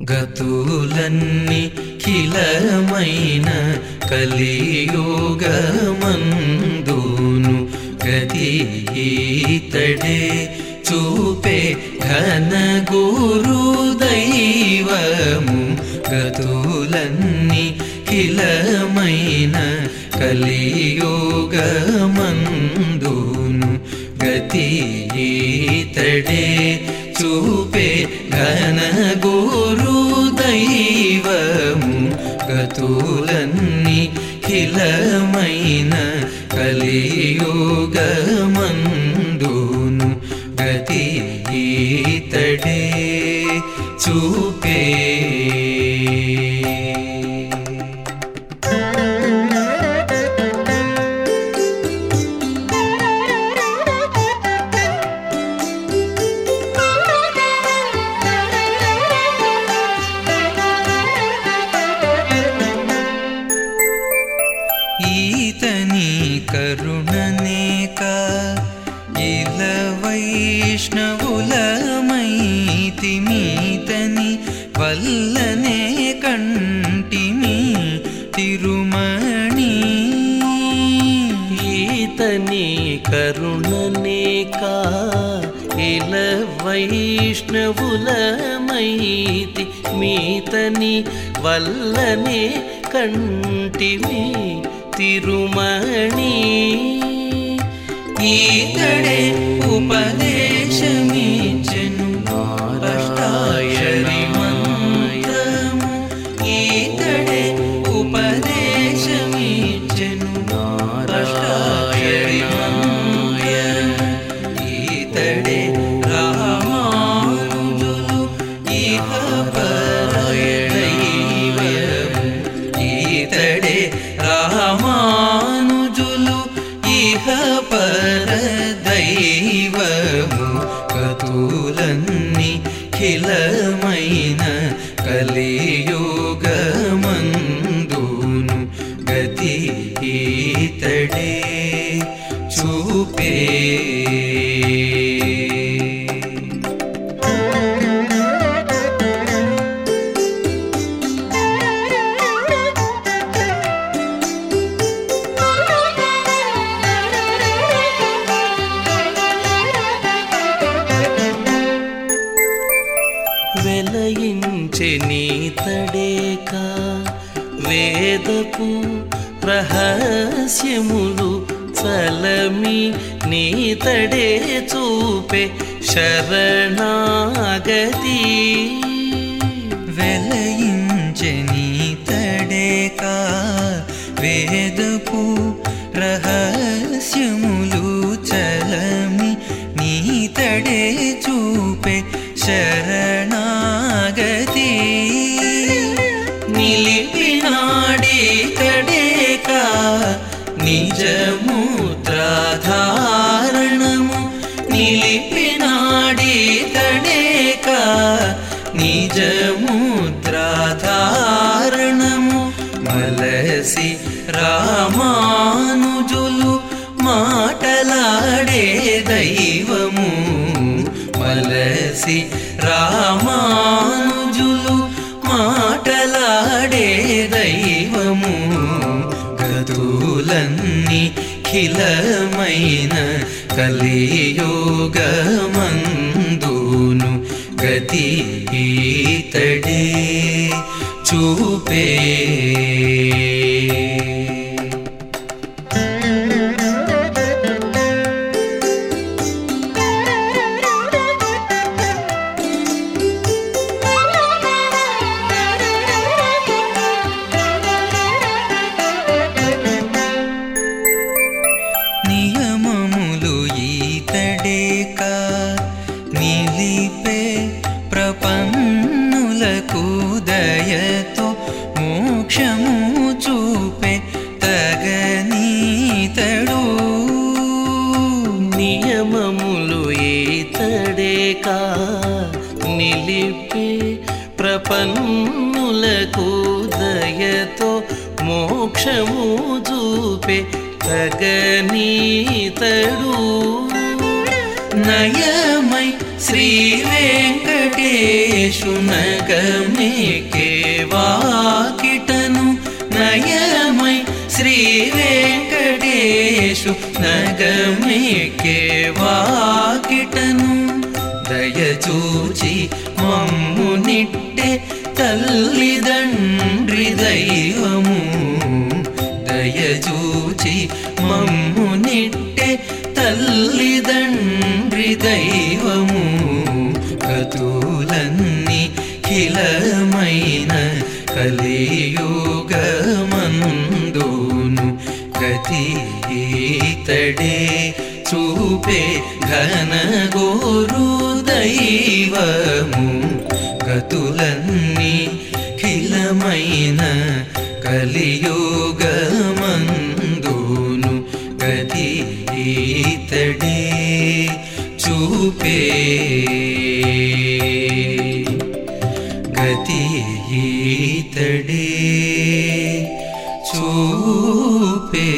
గతులన్నీ కిలమైన కలియోగమందును గతి ఈతడే చూపే ఘన గురు దైవము గతులన్నీ కిలమైన కలియోగమ అఖిలమైన కలియుగమందును గతి ఈతడే. చూ వైష్ణవులమైతిమీతని వల్లనే కంటిమి తిరుమణి. ఈతని కరుణనేక ఇల వైష్ణవులమైతి మీతని వల్లనే కంటిమి తిరుమణి. ी तडे उपदेशमि कलदैव कतुलनिखिलमयिन कलियोगमन्दोनु गति तडे चूपे। వెలయించె నీతడేక వేదపు రహస్యములు చలమి నీతడే చూపే శరణాగతి. వెలయించని తడేక వేదపు రహస్యములు చలమి నీ తడే చూపే శరణ రామానుజులు మాటలాడే దైవము. మలసి రామానుజులు మాటలాడే దైవము. గతులన్నీ ఖిలమైన కలియోగమందును గతి ఈతడే చూపే. ఈతడేక నిలిపి ప్రపన్నులకు దయతో మోక్షము చూపే తగనీతడు నయమై శ్రీ వెంకటేశు నగమేకే వాకిటను నయమై శ్రీ వెంకటేశు నగమేకే వాకిటను దయచూచి మమ్ము నిట్టె తల్లిదండ్రి దైవము. దయచూచి మమ్ము నిట్టె తల్లిదండ్రి దైవము. కతులన్నీ కిలమైన కలియుగమందును గతి ఈతడే చూపే ఘనగోరు దైవము గతులన్నీ ఖిలమైన కలియుగమందును గతి ఈతడే చూపే. గతి ఈతడే చూపే.